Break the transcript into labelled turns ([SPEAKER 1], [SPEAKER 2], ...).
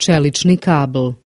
[SPEAKER 1] čelični kabel